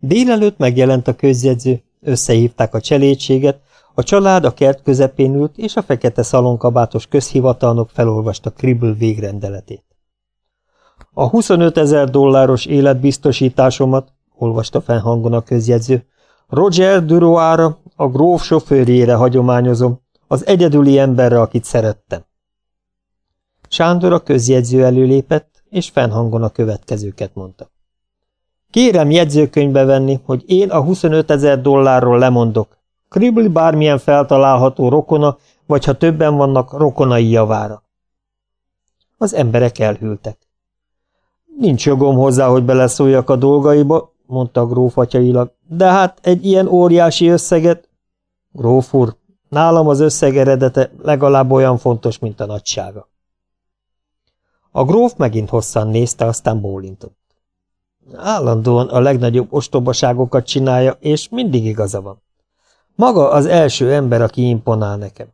Délelőtt megjelent a közjegyző, összehívták a cselédséget, a család a kert közepén ült, és a fekete szalonkabátos közhivatalnok felolvasta Kribble végrendeletét. A 25 ezer dolláros életbiztosításomat, olvasta fennhangon a közjegyző, Roger Duroára, a gróf sofőrjére hagyományozom, az egyedüli emberre, akit szerettem. Sándor a közjegyző előlépett, és fennhangon a következőket mondta. Kérem jegyzőkönyvbe venni, hogy én a 25 ezer dollárról lemondok. Kribli bármilyen feltalálható rokona, vagy ha többen vannak, rokonai javára. Az emberek elhűltek. Nincs jogom hozzá, hogy beleszóljak a dolgaiba, mondta gróf atyailag, de hát egy ilyen óriási összeget... Gróf úr, nálam az összeg eredete legalább olyan fontos, mint a nagysága. A gróf megint hosszan nézte, aztán bólintott. Állandóan a legnagyobb ostobaságokat csinálja, és mindig igaza van. Maga az első ember, aki imponál nekem.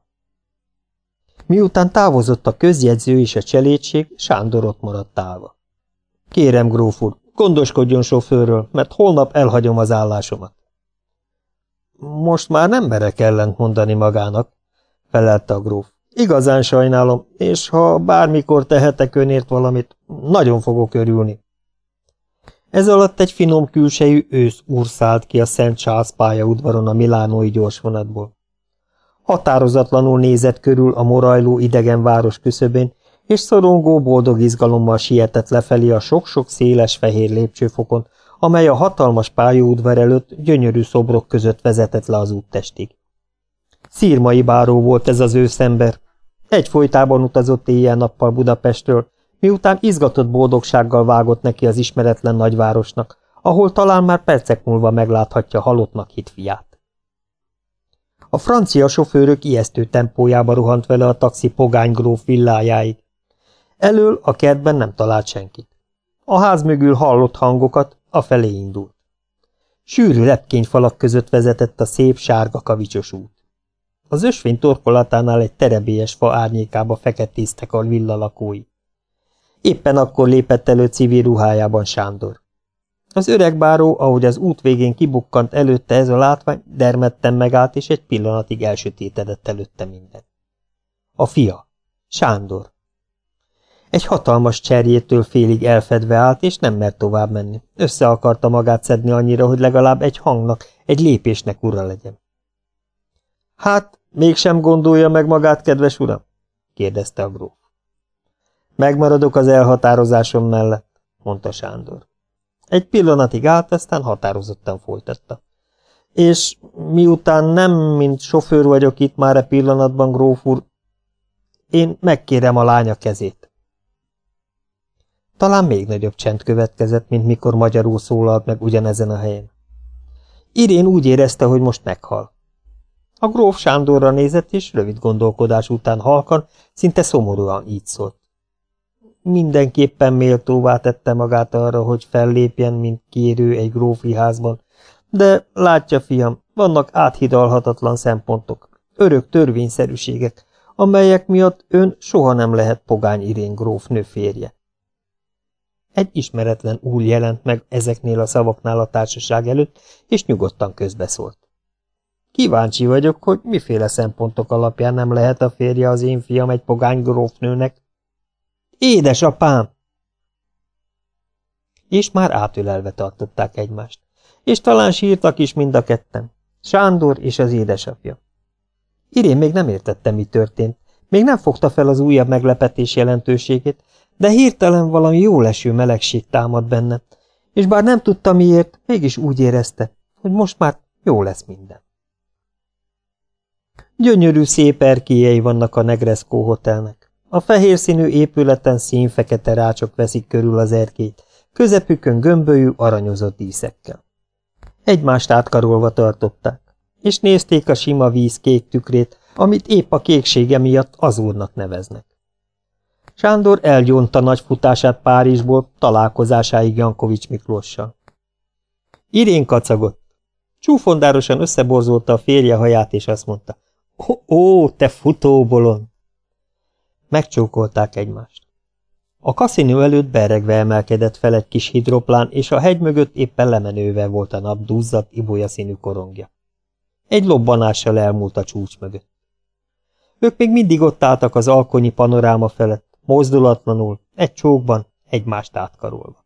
Miután távozott a közjegyző és a cselédség, Sándor ott maradt állva. Kérem, gróf úr, gondoskodjon sofőrről, mert holnap elhagyom az állásomat. Most már nem merek ellent mondani magának, felelte a gróf. Igazán sajnálom, és ha bármikor tehetek önért valamit, nagyon fogok örülni. Ez alatt egy finom külsejű ősz úr ki a Szent Charles pályaudvaron a milánói gyorsvonatból. Határozatlanul nézett körül a morajló idegen város küszöbén, és szorongó boldog izgalommal sietett lefelé a sok-sok széles fehér lépcsőfokon, amely a hatalmas pályaudvar előtt gyönyörű szobrok között vezetett le az úttestig. Szírmai báró volt ez az őszember. Egyfolytában utazott éjjel-nappal Budapestről, miután izgatott boldogsággal vágott neki az ismeretlen nagyvárosnak, ahol talán már percek múlva megláthatja halottnak hit fiát. A francia sofőrök ijesztő tempójába rohant vele a taxi pogány gróf villájáig. Elől a kertben nem talált senkit. A ház mögül hallott hangokat, a felé indult. Sűrű lepkényfalak között vezetett a szép sárga kavicsos út. Az ösvény torkolatánál egy terebélyes fa árnyékába feketéztek a villa lakói. Éppen akkor lépett elő civil ruhájában Sándor. Az öreg báró, ahogy az út végén kibukkant előtte ez a látvány, dermedten megállt, és egy pillanatig elsötétedett előtte minden. A fia, Sándor. Egy hatalmas cserjétől félig elfedve állt, és nem mert tovább menni. Össze akarta magát szedni annyira, hogy legalább egy hangnak, egy lépésnek ura legyen. Hát, mégsem gondolja meg magát, kedves uram? kérdezte a gróf. Megmaradok az elhatározásom mellett, mondta Sándor. Egy pillanatig állt, aztán határozottan folytatta. És miután nem mint sofőr vagyok itt már e pillanatban, gróf úr, én megkérem a lánya kezét. Talán még nagyobb csend következett, mint mikor magyarul szólalt meg ugyanezen a helyen. Irén úgy érezte, hogy most meghal. A gróf Sándorra nézett, és rövid gondolkodás után halkan, szinte szomorúan így szólt mindenképpen méltóvá tette magát arra, hogy fellépjen, mint kérő egy grófi házban, de látja, fiam, vannak áthidalhatatlan szempontok, örök törvényszerűségek, amelyek miatt ön soha nem lehet pogány Irén grófnő férje. Egy ismeretlen úr jelent meg ezeknél a szavaknál a társaság előtt, és nyugodtan közbeszólt. Kíváncsi vagyok, hogy miféle szempontok alapján nem lehet a férje az én fiam egy pogány grófnőnek, Édesapám! És már átölelve tartották egymást. És talán sírtak is mind a ketten. Sándor és az édesapja. Irén még nem értette, mi történt. Még nem fogta fel az újabb meglepetés jelentőségét, de hirtelen valami jó leső melegség támad benne, és bár nem tudta miért, mégis úgy érezte, hogy most már jó lesz minden. Gyönyörű szép erkélyei vannak a Negresco hotelnek. A fehér színű épületen színfekete rácsok veszik körül az erkét, közepükön gömbölyű, aranyozott díszekkel. Egymást átkarolva tartották, és nézték a sima víz kék tükrét, amit épp a kéksége miatt azúrnak neveznek. Sándor elgyónta nagy futását Párizsból találkozásáig Jankovics Miklóssal. Irén kacagott. Csúfondárosan összeborzolta a férje haját, és azt mondta, ó, ó te futóbolon! Megcsókolták egymást. A kaszinó előtt beregve emelkedett fel egy kis hidroplán, és a hegy mögött éppen lemenővel volt a nap duzzadt, ibolya színű korongja. Egy lobbanással elmúlt a csúcs mögött. Ők még mindig ott álltak az alkonyi panoráma felett, mozdulatlanul, egy csókban, egymást átkarolva.